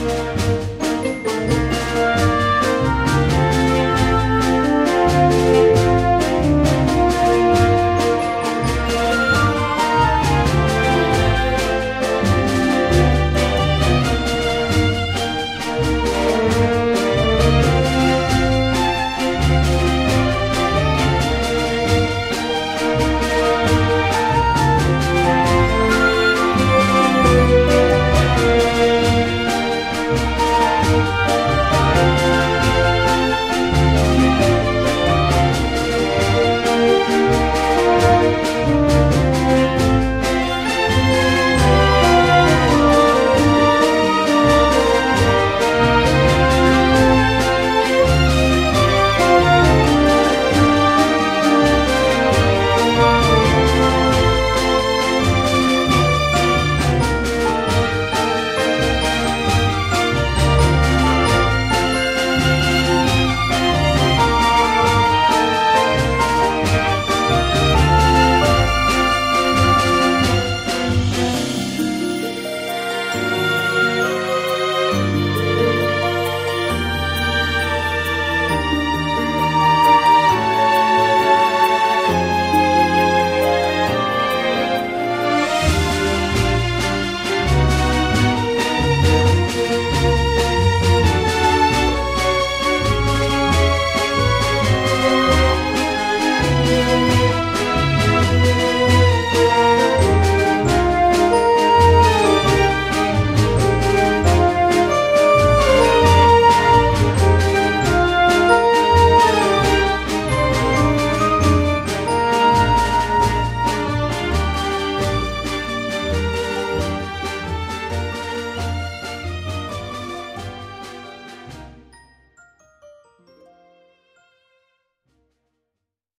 Música